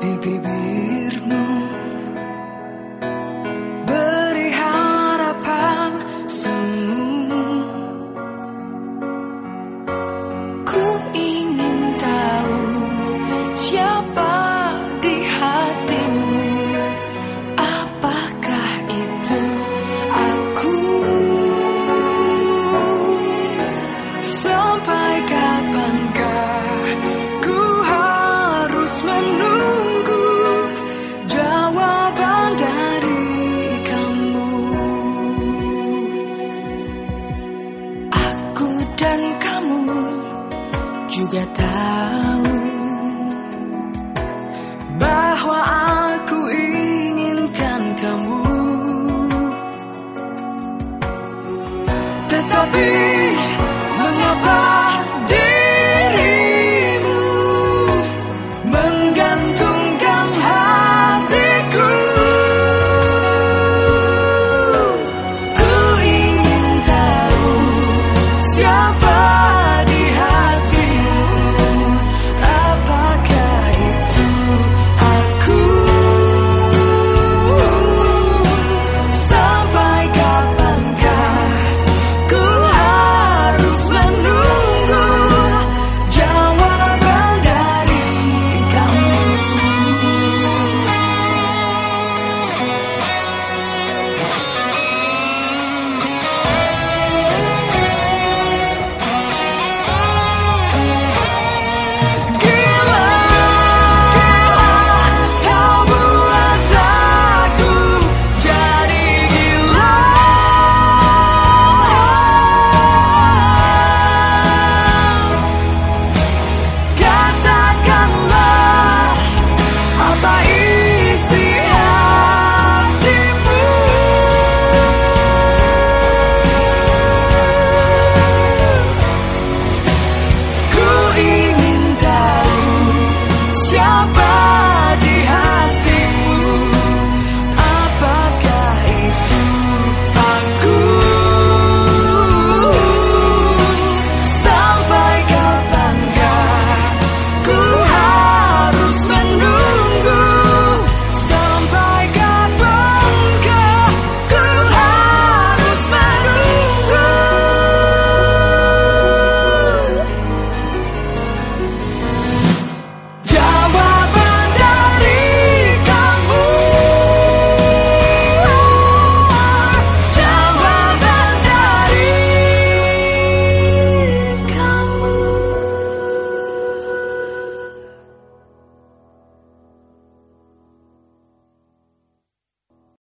D P B. juga tahu bahwa aku inginkan kamu, tetapi.